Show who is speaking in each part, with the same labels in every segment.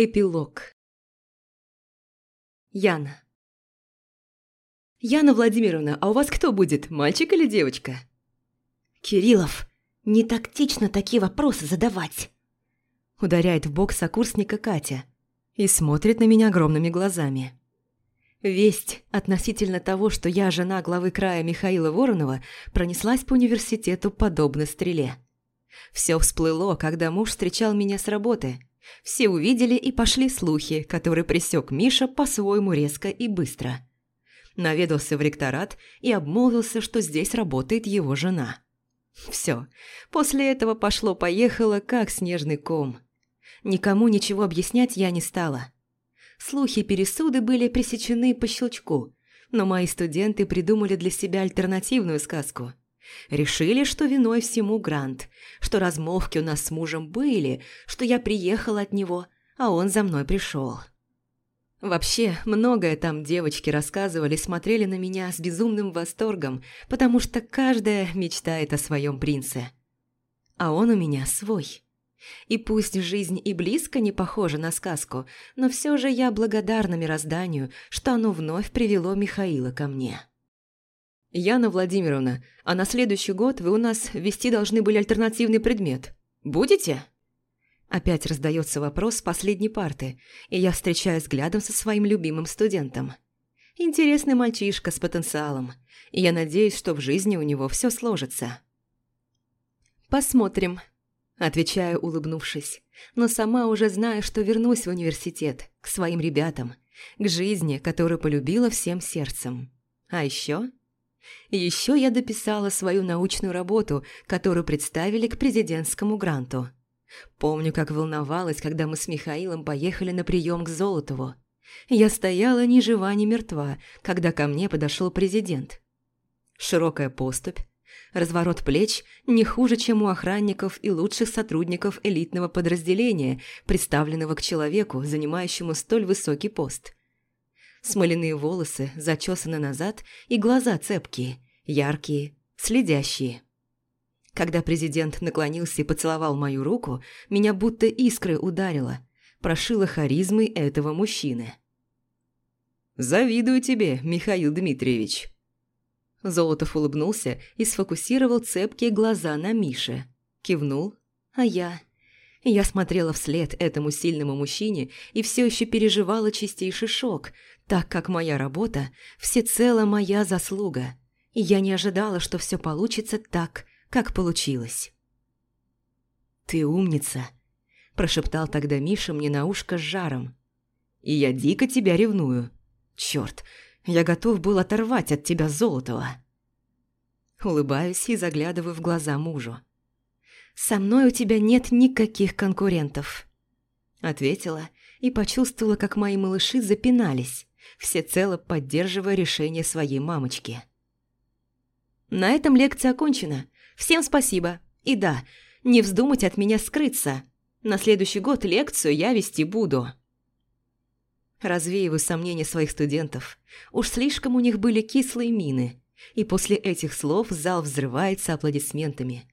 Speaker 1: Эпилог Яна «Яна Владимировна, а у вас кто будет, мальчик или девочка?»
Speaker 2: «Кириллов, не тактично такие вопросы задавать!»
Speaker 1: Ударяет в бок сокурсника Катя и смотрит на меня огромными глазами. Весть относительно того, что я жена главы края Михаила Воронова, пронеслась по университету подобно стреле. Все всплыло, когда муж встречал меня с работы – все увидели и пошли слухи, которые пресек Миша по-своему резко и быстро. Наведался в ректорат и обмолвился, что здесь работает его жена. Все. После этого пошло-поехало, как снежный ком. Никому ничего объяснять я не стала. Слухи пересуды были пресечены по щелчку, но мои студенты придумали для себя альтернативную сказку – Решили, что виной всему Грант, что размолвки у нас с мужем были, что я приехала от него, а он за мной пришел. Вообще, многое там девочки рассказывали, смотрели на меня с безумным восторгом, потому что каждая мечтает о своем принце. А он у меня свой. И пусть жизнь и близко не похожа на сказку, но все же я благодарна мирозданию, что оно вновь привело Михаила ко мне. «Яна Владимировна, а на следующий год вы у нас вести должны были альтернативный предмет. Будете?» Опять раздается вопрос с последней парты, и я встречаюсь взглядом со своим любимым студентом. Интересный мальчишка с потенциалом, и я надеюсь, что в жизни у него все сложится. «Посмотрим», – отвечаю, улыбнувшись, но сама уже знаю, что вернусь в университет, к своим ребятам, к жизни, которую полюбила всем сердцем. А еще еще я дописала свою научную работу, которую представили к президентскому гранту. Помню, как волновалась, когда мы с Михаилом поехали на прием к Золотову. Я стояла ни жива, ни мертва, когда ко мне подошел президент. Широкая поступь, разворот плеч не хуже, чем у охранников и лучших сотрудников элитного подразделения, представленного к человеку, занимающему столь высокий пост – Смоляные волосы зачесаны назад и глаза цепкие, яркие, следящие. Когда президент наклонился и поцеловал мою руку, меня будто искры ударило, прошило харизмой этого мужчины. «Завидую тебе, Михаил Дмитриевич!» Золотов улыбнулся и сфокусировал цепкие глаза на Мише. Кивнул, а я... Я смотрела вслед этому сильному мужчине и все еще переживала чистейший шок, так как моя работа всецело моя заслуга, и я не ожидала, что все получится так, как получилось. «Ты умница», – прошептал тогда Миша мне на ушко с жаром. «И я дико тебя ревную. Черт, я готов был оторвать от тебя золотого». Улыбаюсь и заглядываю в глаза мужу. «Со мной у тебя нет никаких конкурентов», – ответила и почувствовала, как мои малыши запинались всецело поддерживая решение своей мамочки. На этом лекция окончена. Всем спасибо. И да, не вздумайте от меня скрыться. На следующий год лекцию я вести буду. Развеиваю сомнения своих студентов. Уж слишком у них были кислые мины. И после этих слов зал взрывается аплодисментами.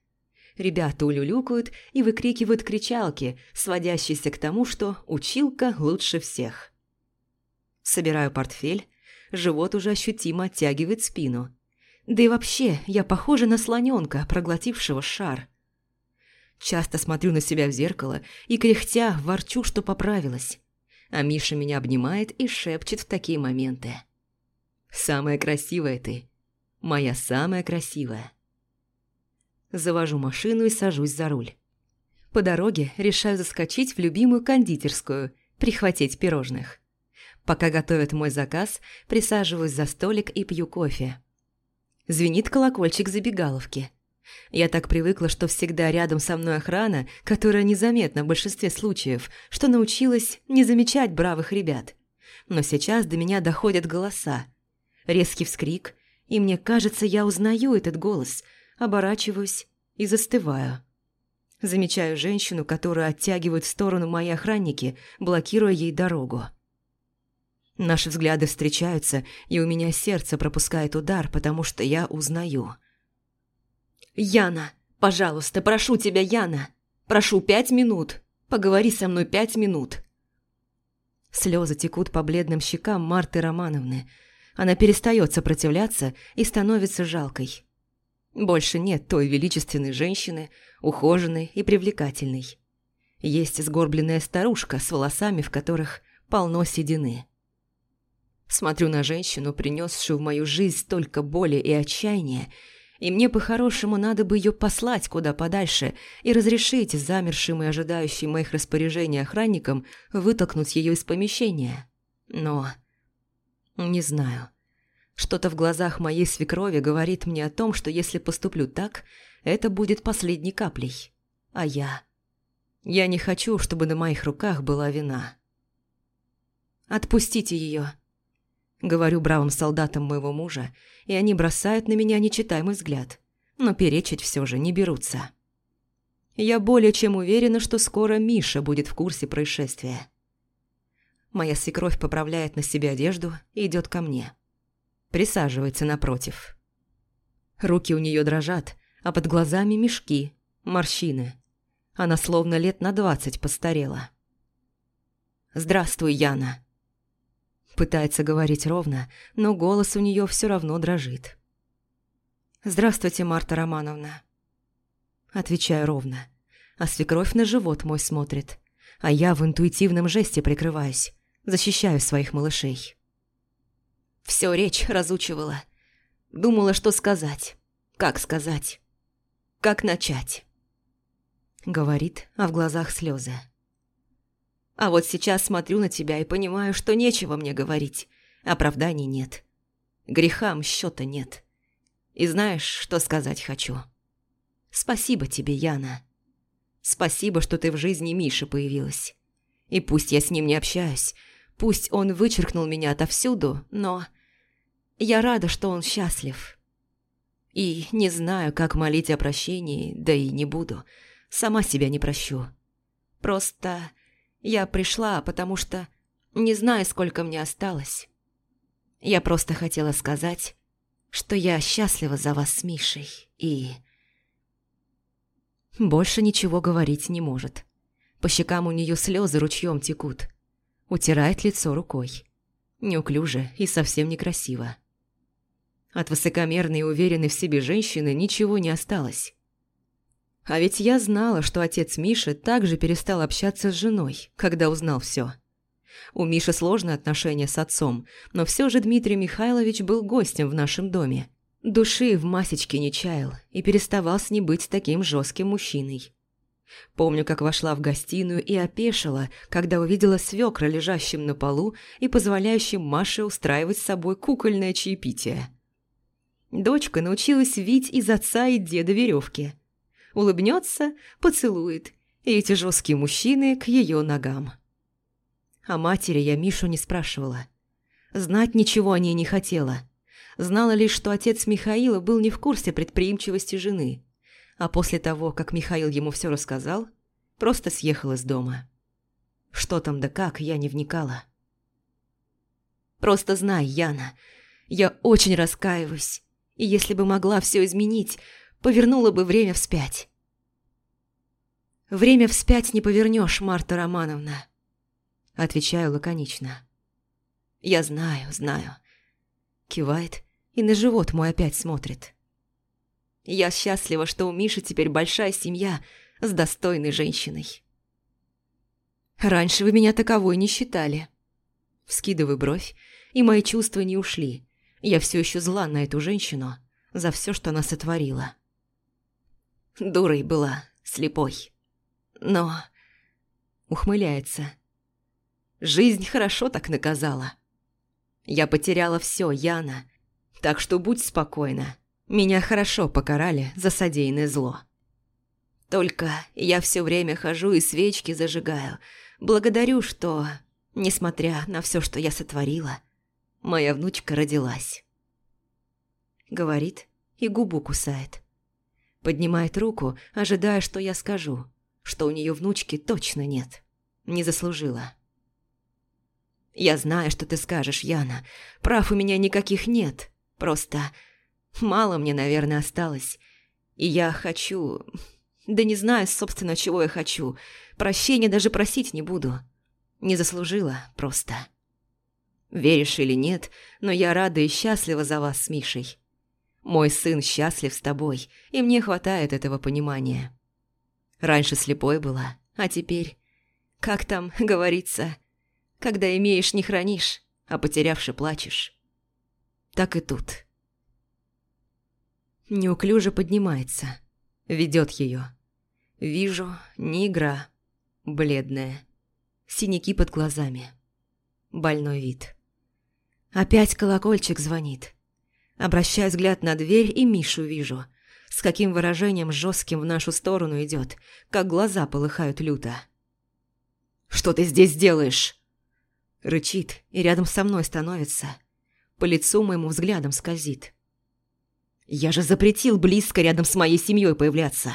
Speaker 1: Ребята улюлюкают и выкрикивают кричалки, сводящиеся к тому, что училка лучше всех. Собираю портфель, живот уже ощутимо оттягивает спину. Да и вообще, я похожа на слоненка, проглотившего шар. Часто смотрю на себя в зеркало и, кряхтя, ворчу, что поправилась. А Миша меня обнимает и шепчет в такие моменты. «Самая красивая ты. Моя самая красивая». Завожу машину и сажусь за руль. По дороге решаю заскочить в любимую кондитерскую, прихватить пирожных. Пока готовят мой заказ, присаживаюсь за столик и пью кофе. Звенит колокольчик забегаловки. Я так привыкла, что всегда рядом со мной охрана, которая незаметна в большинстве случаев, что научилась не замечать бравых ребят. Но сейчас до меня доходят голоса. Резкий вскрик, и мне кажется, я узнаю этот голос, оборачиваюсь и застываю. Замечаю женщину, которую оттягивают в сторону мои охранники, блокируя ей дорогу. Наши взгляды встречаются, и у меня сердце пропускает удар, потому что я узнаю. «Яна, пожалуйста, прошу тебя, Яна! Прошу пять минут! Поговори со мной пять минут!» Слезы текут по бледным щекам Марты Романовны. Она перестает сопротивляться и становится жалкой. Больше нет той величественной женщины, ухоженной и привлекательной. Есть сгорбленная старушка с волосами, в которых полно седины. Смотрю на женщину, принесшую в мою жизнь столько боли и отчаяния, и мне по-хорошему надо бы ее послать куда подальше и разрешить замершим и ожидающим моих распоряжений охранникам вытолкнуть ее из помещения. Но... не знаю. Что-то в глазах моей свекрови говорит мне о том, что если поступлю так, это будет последней каплей. А я... Я не хочу, чтобы на моих руках была вина. «Отпустите ее», Говорю бравым солдатам моего мужа, и они бросают на меня нечитаемый взгляд, но перечить все же не берутся. Я более чем уверена, что скоро Миша будет в курсе происшествия. Моя свекровь поправляет на себе одежду и идет ко мне. Присаживается напротив. Руки у нее дрожат, а под глазами мешки, морщины. Она словно лет на двадцать постарела. «Здравствуй, Яна», Пытается говорить ровно, но голос у нее все равно дрожит. «Здравствуйте, Марта Романовна». Отвечаю ровно, а свекровь на живот мой смотрит, а я в интуитивном жесте прикрываюсь, защищаю своих малышей. Все речь разучивала. Думала, что сказать, как сказать, как начать. Говорит, а в глазах слезы. А вот сейчас смотрю на тебя и понимаю, что нечего мне говорить. Оправданий нет. Грехам счета нет. И знаешь, что сказать хочу? Спасибо тебе, Яна. Спасибо, что ты в жизни Миши появилась. И пусть я с ним не общаюсь, пусть он вычеркнул меня отовсюду, но... Я рада, что он счастлив. И не знаю, как молить о прощении, да и не буду. Сама себя не прощу. Просто я пришла, потому что не знаю, сколько мне осталось. Я просто хотела сказать, что я счастлива за вас с Мишей и... Больше ничего говорить не может. По щекам у нее слезы ручьем текут. Утирает лицо рукой. Неуклюже и совсем некрасиво. От высокомерной и уверенной в себе женщины ничего не осталось. А ведь я знала, что отец Миши также перестал общаться с женой, когда узнал все. У Миши сложные отношения с отцом, но все же Дмитрий Михайлович был гостем в нашем доме. Души в масечке не чаял и переставал с ней быть таким жестким мужчиной. Помню, как вошла в гостиную и опешила, когда увидела свекра, лежащим на полу и позволяющим Маше устраивать с собой кукольное чаепитие. Дочка научилась вить из отца и деда веревки – улыбнется, поцелует, и эти жесткие мужчины к ее ногам. О матери я Мишу не спрашивала. Знать ничего о ней не хотела. Знала лишь, что отец Михаила был не в курсе предприимчивости жены, а после того, как Михаил ему все рассказал, просто съехал из дома. Что там да как, я не вникала. Просто знай, Яна, я очень раскаиваюсь, и если бы могла все изменить, повернула бы время вспять. «Время вспять не повернешь, Марта Романовна», – отвечаю лаконично. «Я знаю, знаю», – кивает и на живот мой опять смотрит. «Я счастлива, что у Миши теперь большая семья с достойной женщиной». «Раньше вы меня таковой не считали». Вскидываю бровь, и мои чувства не ушли. Я все еще зла на эту женщину за все, что она сотворила. Дурой была, слепой. Но... Ухмыляется. Жизнь хорошо так наказала. Я потеряла все, Яна. Так что будь спокойна. Меня хорошо покарали за содеянное зло. Только я все время хожу и свечки зажигаю. Благодарю, что, несмотря на все, что я сотворила, моя внучка родилась. Говорит и губу кусает. Поднимает руку, ожидая, что я скажу, что у нее внучки точно нет. Не заслужила. «Я знаю, что ты скажешь, Яна. Прав у меня никаких нет. Просто мало мне, наверное, осталось. И я хочу... Да не знаю, собственно, чего я хочу. Прощения даже просить не буду. Не заслужила просто. Веришь или нет, но я рада и счастлива за вас с Мишей. Мой сын счастлив с тобой, и мне хватает этого понимания. Раньше слепой была, а теперь, как там говорится, когда имеешь, не хранишь, а потерявши плачешь. Так и тут. Неуклюже поднимается, ведет ее. Вижу, не игра, бледная, синяки под глазами, больной вид. Опять колокольчик звонит. Обращаю взгляд на дверь и Мишу вижу. С каким выражением жестким в нашу сторону идет, как глаза полыхают люто. «Что ты здесь делаешь?» Рычит и рядом со мной становится. По лицу моему взглядом скользит. «Я же запретил близко рядом с моей семьей появляться!»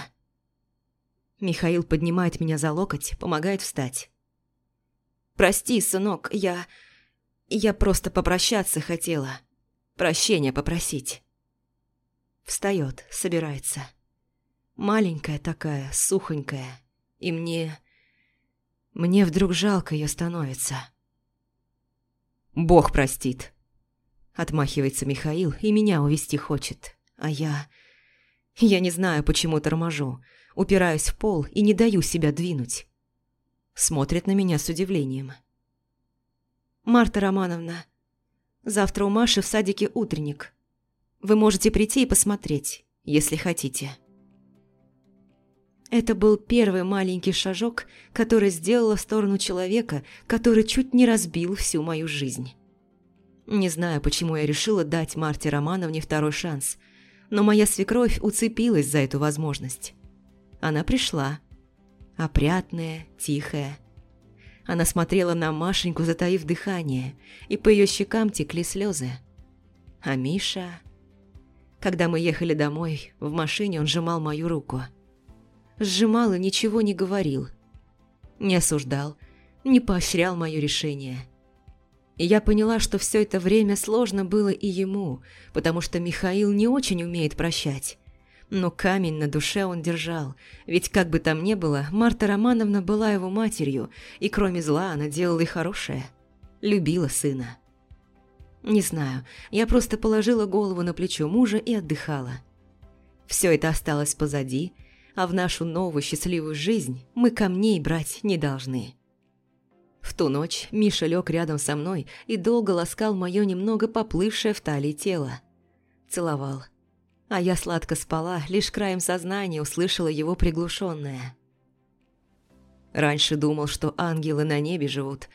Speaker 1: Михаил поднимает меня за локоть, помогает встать. «Прости, сынок, я... я просто попрощаться хотела» прощения попросить. Встает, собирается. Маленькая такая, сухонькая. И мне... Мне вдруг жалко ее становится. «Бог простит», — отмахивается Михаил и меня увести хочет. А я... Я не знаю, почему торможу. Упираюсь в пол и не даю себя двинуть. Смотрит на меня с удивлением. «Марта Романовна, Завтра у Маши в садике утренник. Вы можете прийти и посмотреть, если хотите. Это был первый маленький шажок, который сделала в сторону человека, который чуть не разбил всю мою жизнь. Не знаю, почему я решила дать Марте Романовне второй шанс, но моя свекровь уцепилась за эту возможность. Она пришла. Опрятная, тихая, она смотрела на Машеньку, затаив дыхание, и по ее щекам текли слезы. А Миша... Когда мы ехали домой, в машине он сжимал мою руку. Сжимал и ничего не говорил. Не осуждал, не поощрял мое решение. И я поняла, что все это время сложно было и ему, потому что Михаил не очень умеет прощать. Но камень на душе он держал, ведь как бы там ни было, Марта Романовна была его матерью, и кроме зла она делала и хорошее. Любила сына. Не знаю, я просто положила голову на плечо мужа и отдыхала. Все это осталось позади, а в нашу новую счастливую жизнь мы камней брать не должны. В ту ночь Миша лег рядом со мной и долго ласкал мое немного поплывшее в талии тело. Целовал, а я сладко спала, лишь краем сознания услышала его приглушенное. Раньше думал, что ангелы на небе живут,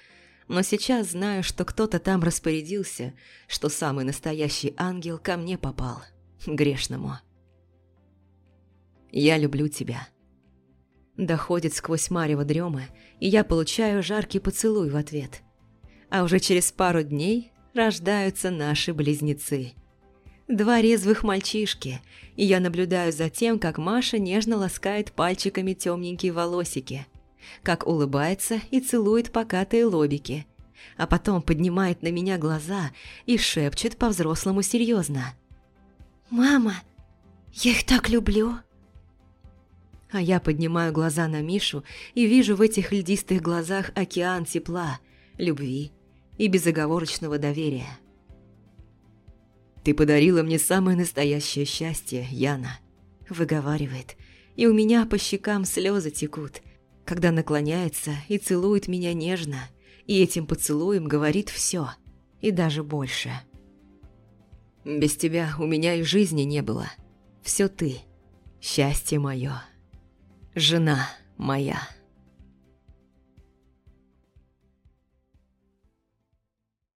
Speaker 1: но сейчас знаю, что кто-то там распорядился, что самый настоящий ангел ко мне попал, грешному. «Я люблю тебя». Доходит сквозь марево дремы, и я получаю жаркий поцелуй в ответ. А уже через пару дней рождаются наши близнецы – Два резвых мальчишки, и я наблюдаю за тем, как Маша нежно ласкает пальчиками темненькие волосики, как улыбается и целует покатые лобики, а потом поднимает на меня глаза и шепчет по-взрослому серьезно.
Speaker 2: «Мама, я их так люблю!»
Speaker 1: А я поднимаю глаза на Мишу и вижу в этих льдистых глазах океан тепла, любви и безоговорочного доверия. «Ты подарила мне самое настоящее счастье, Яна», – выговаривает, и у меня по щекам слезы текут, когда наклоняется и целует меня нежно, и этим поцелуем говорит все, и даже больше. «Без тебя у меня и жизни не было. Все ты, счастье мое, жена моя».